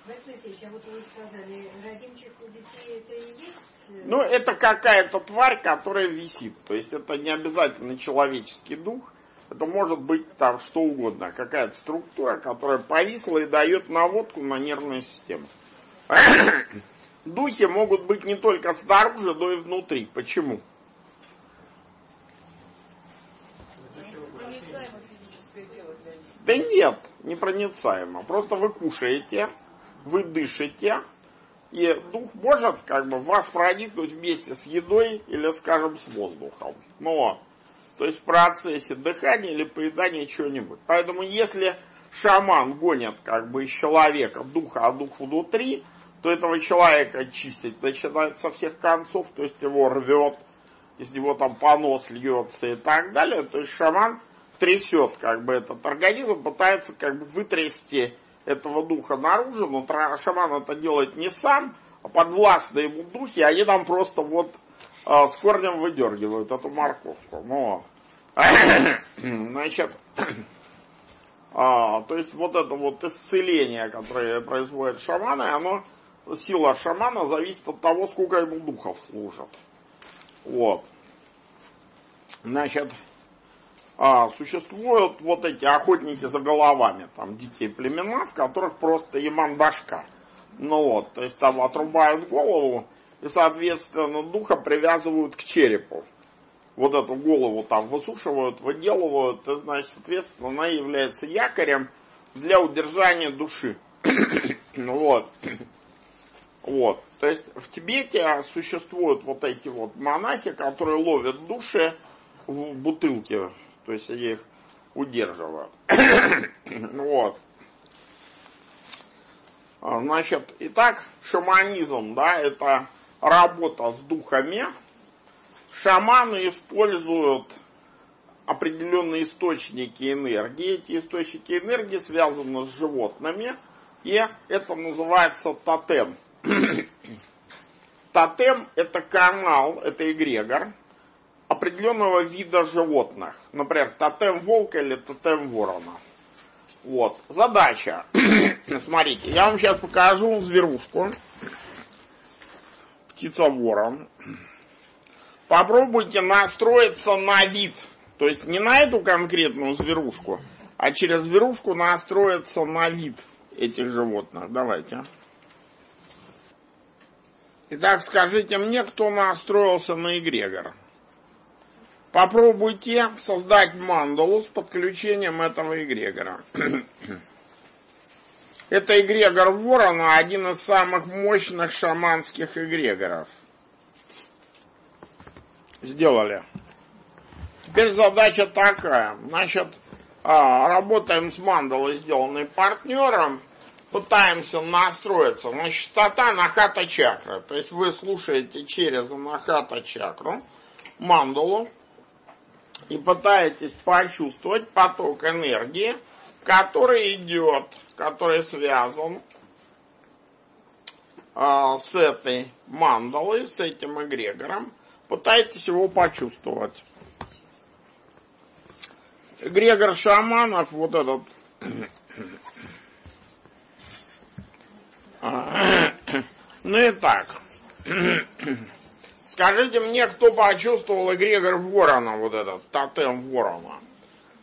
[SPEAKER 5] Василий а вот вы сказали, родимчик у детей это и есть? Э,
[SPEAKER 1] ну, это какая-то тварь, которая висит. То есть это не обязательно человеческий дух. Это может быть там что угодно. Какая-то структура, которая повисла и дает наводку на нервную систему. [COUGHS] Духи могут быть не только снаружи, но и внутри. Почему? Да нет, непроницаемо. Просто вы кушаете, вы дышите, и дух может как бы вас проникнуть вместе с едой или, скажем, с воздухом. Но, то есть в процессе дыхания или поедания чего-нибудь. Поэтому если шаман гонит как бы из человека духа, а дух внутри, то этого человека чистить начинает со всех концов, то есть его рвет, из него там понос льется и так далее. То есть шаман трясет как бы этот организм, пытается как бы вытрясти этого духа наружу, но шаман это делает не сам, а подвластные ему духи, они там просто вот э, с корнем выдергивают эту морковку. Ну, [COUGHS] значит, [COUGHS] а, то есть вот это вот исцеление, которое производит шаманы, оно, сила шамана зависит от того, сколько ему духов служат. Вот. Значит, а, существуют вот эти охотники за головами, там детей племена, в которых просто иман. Ну вот, то есть там отрубают голову и, соответственно, духа привязывают к черепу. Вот эту голову там высушивают, выделывают, и, значит, соответственно, она является якорем для удержания души. [COUGHS] ну вот. [COUGHS] Вот. То есть в Тибете существуют вот эти вот монахи, которые ловят души в бутылке то есть я их удерживаю. [COUGHS] вот. А, значит, итак, шаманизм, да, это работа с духами. Шаманы используют определенные источники энергии. Эти источники энергии связаны с животными, и это называется тотем. [COUGHS] тотем это канал, это эгрегор, определенного вида животных. Например, тотем волка или тотем ворона. Вот. Задача. [CLEARS THROAT] Смотрите, я вам сейчас покажу зверушку. Птица ворон. Попробуйте настроиться на вид. То есть не на эту конкретную зверушку, а через зверушку настроиться на вид этих животных. Давайте. Итак, скажите мне, кто настроился на эгрегор. Попробуйте создать мандалу с подключением этого эгрегора. [CLEARS THROAT] Это эгрегор ворона, один из самых мощных шаманских эгрегоров. Сделали. Теперь задача такая. Значит, а, работаем с мандалой, сделанной партнером, пытаемся настроиться. Значит, частота нахата чакры. То есть вы слушаете через нахата чакру мандалу, и пытаетесь почувствовать поток энергии, который идет, который связан э, с этой мандалой, с этим эгрегором, пытаетесь его почувствовать. Эгрегор шаманов, вот этот, [COUGHS] ну и так, Скажите мне, кто почувствовал эгрегор ворона, вот этот тотем ворона?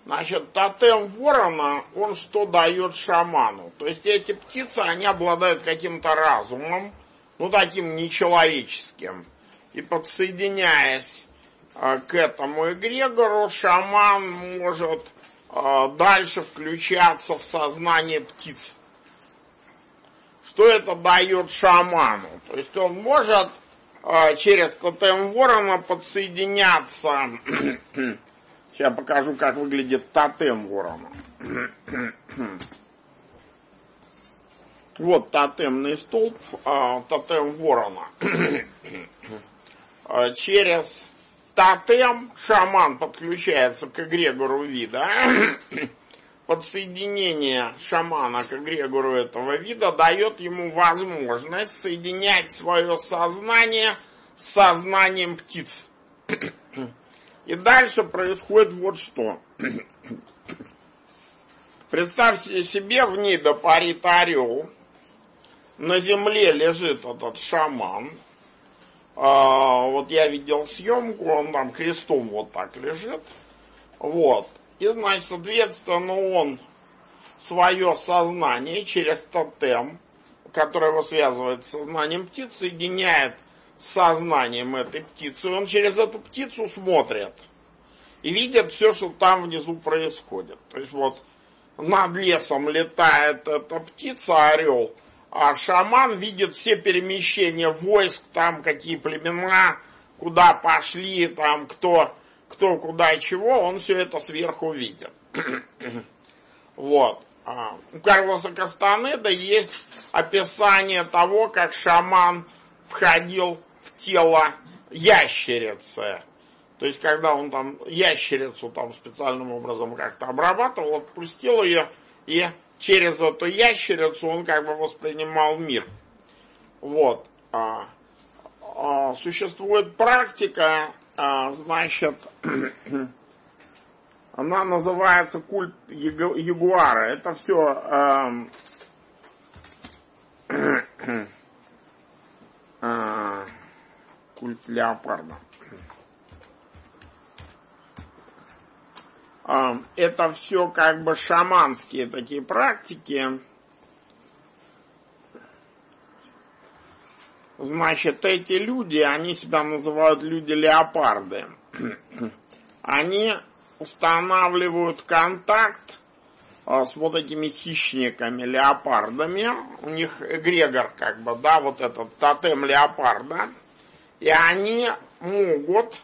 [SPEAKER 1] Значит, тотем ворона, он что дает шаману? То есть эти птицы, они обладают каким-то разумом, ну таким нечеловеческим. И подсоединяясь э, к этому эгрегору, шаман может э, дальше включаться в сознание птиц. Что это дает шаману? То есть он может через тотем ворона подсоединяться. [COUGHS] Сейчас покажу, как выглядит тотем ворона. Вот тотемный столб, э, тотем ворона. Э, через тотем шаман подключается к эгрегору вида. Подсоединение шамана к эгрегору этого вида дает ему возможность соединять свое сознание с сознанием птиц. И дальше происходит вот что. Представьте себе, в небе парит орел, на земле лежит этот шаман, а, вот я видел съемку, он там крестом вот так лежит. Вот. И, значит, соответственно, он свое сознание через тотем, которое его связывает с сознанием птицы, соединяет с сознанием этой птицы. И он через эту птицу смотрит и видит все, что там внизу происходит. То есть вот над лесом летает эта птица, орел, а шаман видит все перемещения войск, там какие племена, куда пошли, там кто, кто куда и чего, он все это сверху видит. [CLEARS THROAT] вот. А, у Карлоса Кастанеда есть описание того, как шаман входил в тело ящерицы. То есть, когда он там ящерицу там специальным образом как-то обрабатывал, отпустил ее и через эту ящерицу он как бы воспринимал мир. Вот. А, существует практика, а, значит, [CLEARS THROAT] она называется культ ягуара. Это все а, а, культ леопарда. это все как бы шаманские такие практики. Значит, эти люди, они себя называют люди-леопарды. [CLEARS THROAT] Они устанавливают контакт а, с вот этими хищниками, леопардами. У них эгрегор, как бы, да, вот этот тотем леопарда. И они могут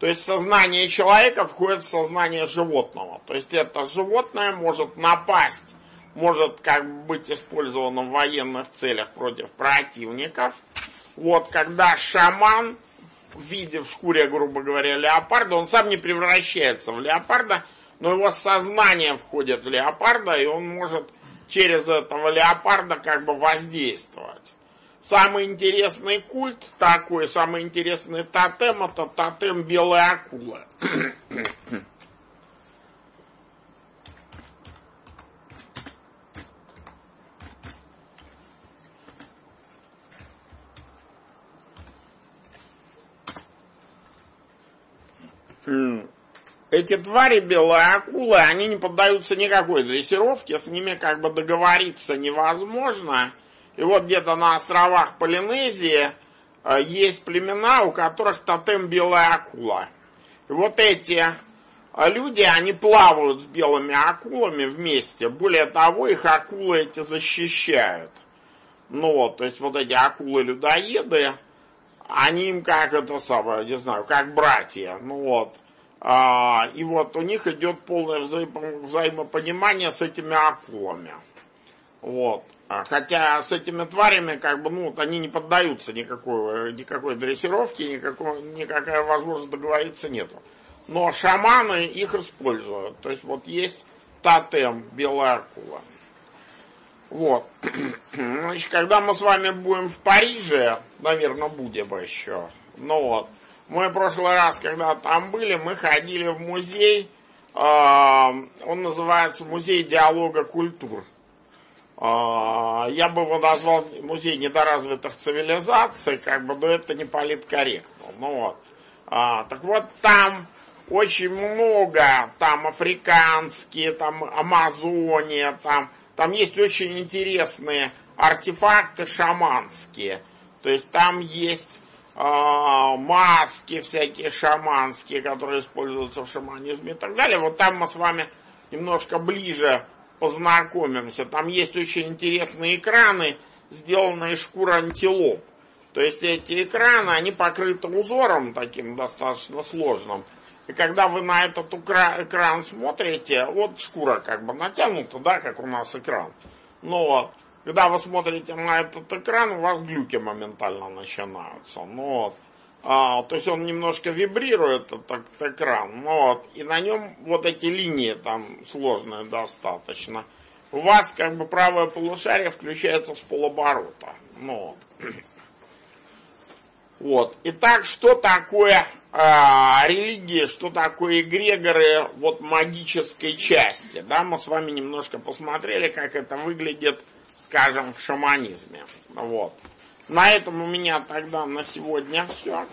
[SPEAKER 1] то есть сознание человека входит в сознание животного. То есть это животное может напасть, может как бы быть использовано в военных целях против противников. Вот когда шаман в виде в шкуре, грубо говоря, леопарда, он сам не превращается в леопарда, но его сознание входит в леопарда, и он может через этого леопарда как бы воздействовать. Самый интересный культ такой, самый интересный тотем, это тотем белой акулы. Эти твари, белые акулы, они не поддаются никакой дрессировке, с ними как бы договориться невозможно. И вот где-то на островах Полинезии э, есть племена, у которых тотем белая акула. И вот эти э, люди, они плавают с белыми акулами вместе. Более того, их акулы эти защищают. Ну вот, то есть вот эти акулы-людоеды, они им как это самое, не знаю, как братья. Ну вот. А, и вот у них идет полное взаимо- взаимопонимание с этими акулами. Вот. А, хотя с этими тварями, как бы, ну, вот они не поддаются никакой, никакой дрессировке, никакой, никакая возможность договориться нету. Но шаманы их используют. То есть вот есть тотем белая акула. Вот. [CLEARS THROAT] Значит, когда мы с вами будем в Париже, наверное, будем еще. Ну вот. Мы в прошлый раз, когда там были, мы ходили в музей, э, он называется Музей диалога культур. А, я бы его назвал музей недоразвитых цивилизаций, как бы, но это не политкорректно. Ну вот. А, так вот, там очень много, там африканские, там Амазония, там, там есть очень интересные артефакты шаманские. То есть там есть э, маски всякие шаманские, которые используются в шаманизме и так далее. Вот там мы с вами немножко ближе познакомимся. Там есть очень интересные экраны, сделанные из шкуры антилоп. То есть эти экраны, они покрыты узором таким достаточно сложным. И когда вы на этот экран смотрите, вот шкура как бы натянута, да, как у нас экран. Но когда вы смотрите на этот экран, у вас глюки моментально начинаются. Ну, вот. а, то есть он немножко вибрирует, этот экран. Ну, вот. И на нем вот эти линии там сложные достаточно. У вас как бы правое полушарие включается с полоборота. Ну, вот. [CLEARS THROAT] Вот. Итак, что такое э, религия, что такое эгрегоры вот магической части? Да, мы с вами немножко посмотрели, как это выглядит, скажем, в шаманизме. Вот. На этом у меня тогда на сегодня все.